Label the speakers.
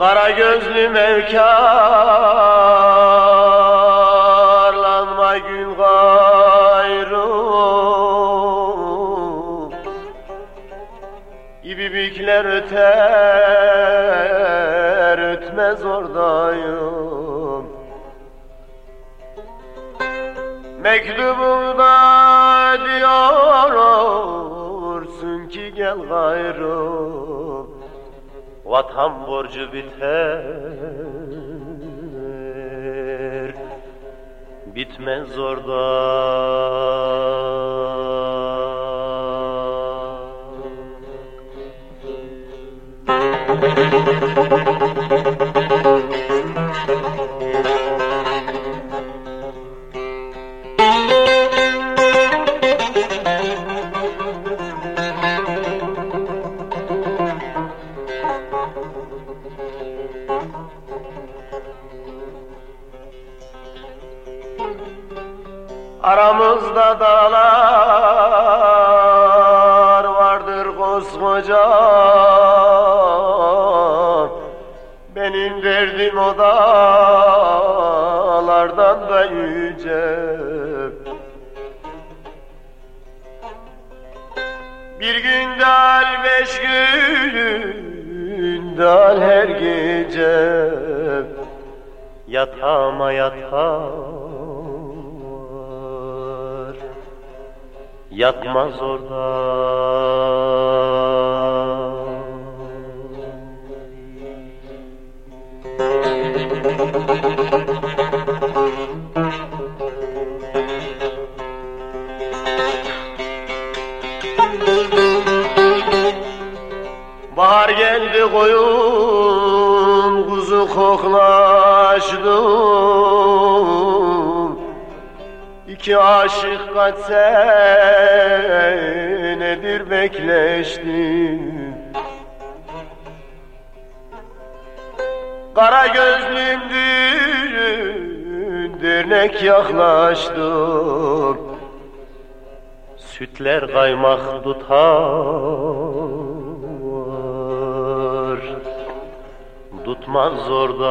Speaker 1: Kara gözlüm evkarlanma gün gayrı. İbibikler öter ötmez oradayım. Mektubumda diyorsun ki gel gayrı Vatan borcu biter. Bitmez orada Aramızda dağlar vardır koskoca. Benim derdim o dağlardan da yüce. Bir gün dal beş gün dal her gece. Yatama yatama yatmaz orada. Bahar geldi koyun kuzu koklaştı İki aşık kaç senedir bekleşti Kara gözlümdür dernek yaklaştı Sütler kaymak tutar. Tutmaz orada